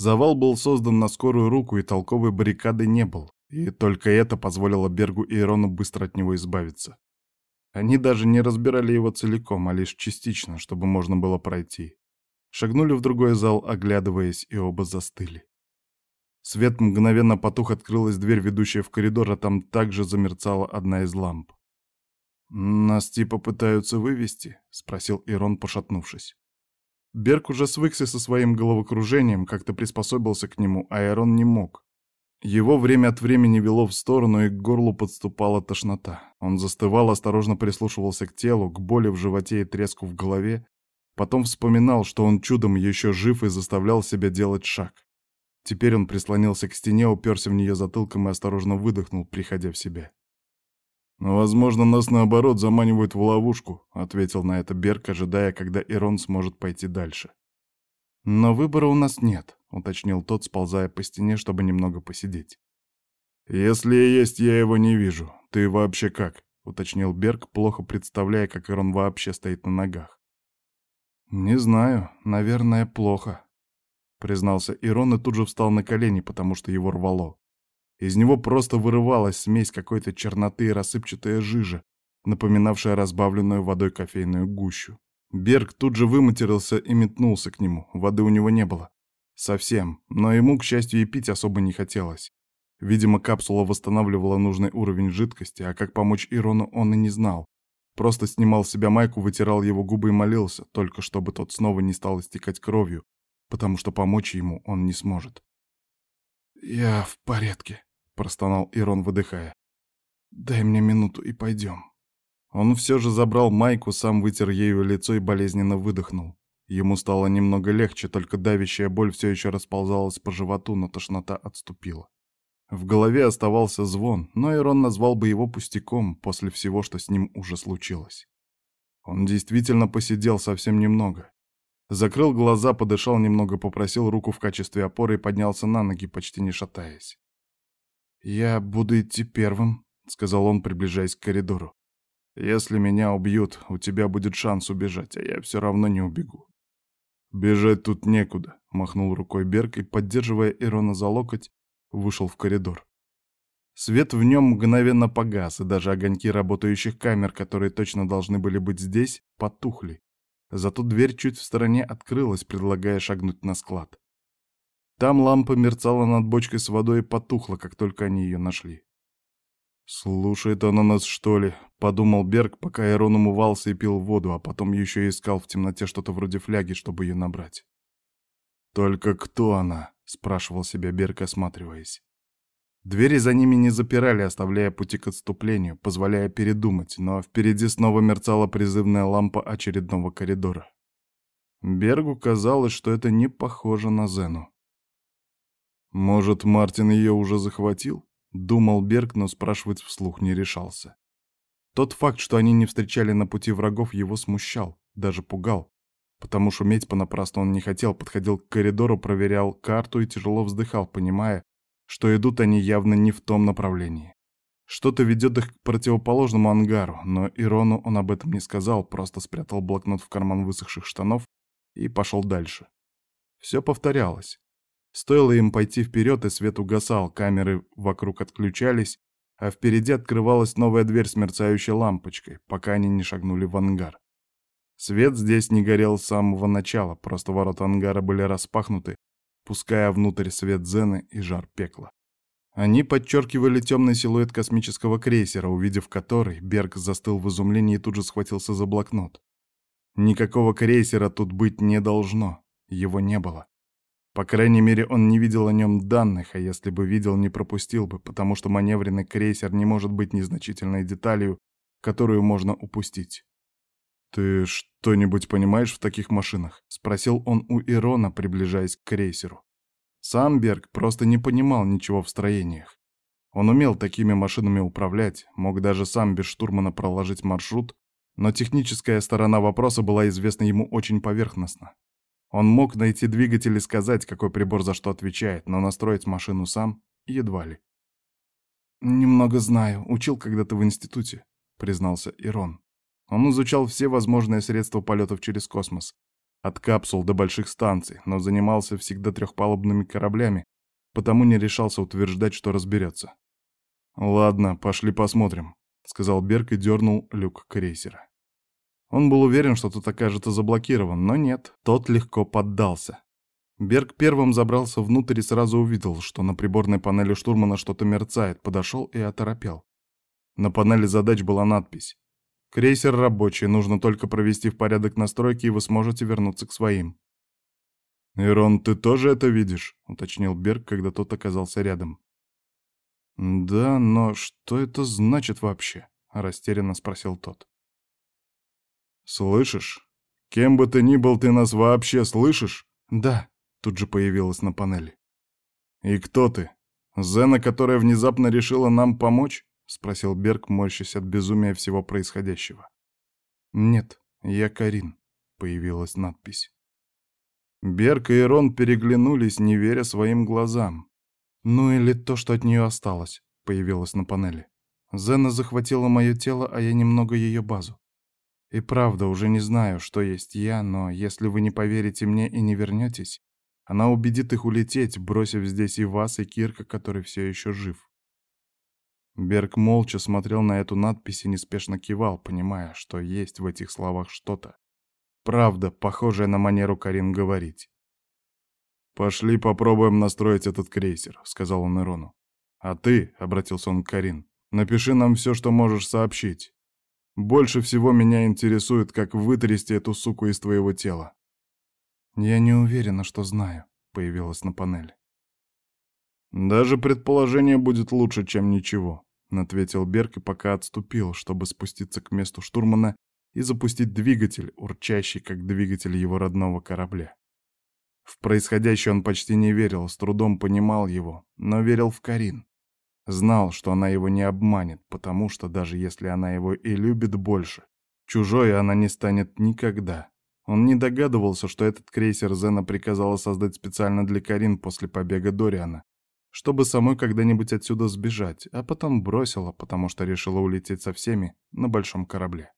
Завал был создан на скорую руку, и толковой баррикады не был, и только это позволило Бергу и Ирону быстро от него избавиться. Они даже не разбирали его целиком, а лишь частично, чтобы можно было пройти. Шагнули в другой зал, оглядываясь, и оба застыли. Свет мгновенно потух, открылась дверь, ведущая в коридор, а там также замерцала одна из ламп. «Нас типа пытаются вывести?» — спросил Ирон, пошатнувшись. Берг уже свыкся со своим головокружением, как-то приспособился к нему, а Ирон не мог. Его время от времени вело в сторону, и к горлу подступала тошнота. Он застывал, осторожно прислушивался к телу, к боли в животе и треску в голове, потом вспоминал, что он чудом еще жив и заставлял себя делать шаг. Теперь он прислонился к стене, уперся в нее затылком и осторожно выдохнул, приходя в себя. «Но, возможно, нас, наоборот, заманивают в ловушку», — ответил на это Берг, ожидая, когда Ирон сможет пойти дальше. «Но выбора у нас нет», — уточнил тот, сползая по стене, чтобы немного посидеть. «Если есть, я его не вижу. Ты вообще как?» — уточнил Берг, плохо представляя, как Ирон вообще стоит на ногах. «Не знаю. Наверное, плохо», признался Ирон и тут же встал на колени, потому что его рвало. Из него просто вырывалась смесь какой-то черноты и рассыпчатая жижа, напоминавшая разбавленную водой кофейную гущу. Берг тут же выматерился и метнулся к нему, воды у него не было. Совсем, но ему, к счастью, и пить особо не хотелось. Видимо, капсула восстанавливала нужный уровень жидкости, а как помочь Ирону он и не знал. Просто снимал с себя майку, вытирал его губы и молился, только чтобы тот снова не стал истекать кровью, потому что помочь ему он не сможет. «Я в порядке», — простонал Ирон, выдыхая. «Дай мне минуту и пойдем». Он все же забрал майку, сам вытер ею лицо и болезненно выдохнул. Ему стало немного легче, только давящая боль все еще расползалась по животу, но тошнота отступила. В голове оставался звон, но Ирон назвал бы его пустяком после всего, что с ним уже случилось. Он действительно посидел совсем немного. Закрыл глаза, подышал немного, попросил руку в качестве опоры и поднялся на ноги, почти не шатаясь. «Я буду идти первым», — сказал он, приближаясь к коридору. «Если меня убьют, у тебя будет шанс убежать, а я все равно не убегу». «Бежать тут некуда», — махнул рукой Берг и, поддерживая Ирона за локоть, вышел в коридор. Свет в нем мгновенно погас, и даже огоньки работающих камер, которые точно должны были быть здесь, потухли. Зато дверь чуть в стороне открылась, предлагая шагнуть на склад. Там лампа мерцала над бочкой с водой и потухла, как только они ее нашли. «Слушает она нас, что ли?» — подумал Берг, пока Эрон умывался и пил воду, а потом еще искал в темноте что-то вроде фляги, чтобы ее набрать. «Только кто она?» — спрашивал себя Берг, осматриваясь. Двери за ними не запирали, оставляя пути к отступлению, позволяя передумать, но впереди снова мерцала призывная лампа очередного коридора. Бергу казалось, что это не похоже на Зену. «Может, Мартин ее уже захватил?» — думал Берг, но спрашивать вслух не решался. Тот факт, что они не встречали на пути врагов, его смущал, даже пугал. Потому шуметь понапрасну он не хотел, подходил к коридору, проверял карту и тяжело вздыхал, понимая, что идут они явно не в том направлении. Что-то ведет их к противоположному ангару, но Ирону он об этом не сказал, просто спрятал блокнот в карман высохших штанов и пошел дальше. Все повторялось. Стоило им пойти вперед, и свет угасал, камеры вокруг отключались, а впереди открывалась новая дверь с мерцающей лампочкой, пока они не шагнули в ангар. Свет здесь не горел с самого начала, просто ворота ангара были распахнуты, пуская внутрь свет Зены и жар пекла. Они подчеркивали темный силуэт космического крейсера, увидев который, Берг застыл в изумлении и тут же схватился за блокнот. Никакого крейсера тут быть не должно, его не было. По крайней мере, он не видел о нем данных, а если бы видел, не пропустил бы, потому что маневренный крейсер не может быть незначительной деталью, которую можно упустить. «Ты что-нибудь понимаешь в таких машинах?» — спросил он у Ирона, приближаясь к крейсеру. Сам Берг просто не понимал ничего в строениях. Он умел такими машинами управлять, мог даже сам без штурмана проложить маршрут, но техническая сторона вопроса была известна ему очень поверхностно. Он мог найти двигатель и сказать, какой прибор за что отвечает, но настроить машину сам едва ли. «Немного знаю, учил когда-то в институте», — признался Ирон. Он изучал все возможные средства полетов через космос. От капсул до больших станций, но занимался всегда трехпалубными кораблями, потому не решался утверждать, что разберется. «Ладно, пошли посмотрим», — сказал Берг и дернул люк крейсера. Он был уверен, что тот окажется заблокирован, но нет, тот легко поддался. Берг первым забрался внутрь и сразу увидел, что на приборной панели штурмана что-то мерцает, подошел и оторопел. На панели задач была надпись «Крейсер рабочий, нужно только провести в порядок настройки, и вы сможете вернуться к своим». «Ирон, ты тоже это видишь?» — уточнил Берг, когда тот оказался рядом. «Да, но что это значит вообще?» — растерянно спросил тот. «Слышишь? Кем бы ты ни был, ты нас вообще слышишь?» «Да», — тут же появилась на панели. «И кто ты? Зена, которая внезапно решила нам помочь?» — спросил Берг, морщась от безумия всего происходящего. «Нет, я Карин», — появилась надпись. Берг и Ирон переглянулись, не веря своим глазам. «Ну или то, что от нее осталось», — появилось на панели. «Зена захватила мое тело, а я немного ее базу. И правда, уже не знаю, что есть я, но если вы не поверите мне и не вернетесь, она убедит их улететь, бросив здесь и вас, и Кирка, который все еще жив. Берг молча смотрел на эту надпись и неспешно кивал, понимая, что есть в этих словах что-то. Правда, похожая на манеру Карин говорить. «Пошли попробуем настроить этот крейсер», — сказал он Ирону. «А ты», — обратился он к Карин, — «напиши нам все, что можешь сообщить. Больше всего меня интересует, как вытрясти эту суку из твоего тела. «Я не уверена, что знаю», — появилась на панели. «Даже предположение будет лучше, чем ничего», — ответил Берг и пока отступил, чтобы спуститься к месту штурмана и запустить двигатель, урчащий, как двигатель его родного корабля. В происходящее он почти не верил, с трудом понимал его, но верил в Карин. Знал, что она его не обманет, потому что даже если она его и любит больше, чужой она не станет никогда. Он не догадывался, что этот крейсер Зена приказала создать специально для Карин после побега Дориана, чтобы самой когда-нибудь отсюда сбежать, а потом бросила, потому что решила улететь со всеми на большом корабле.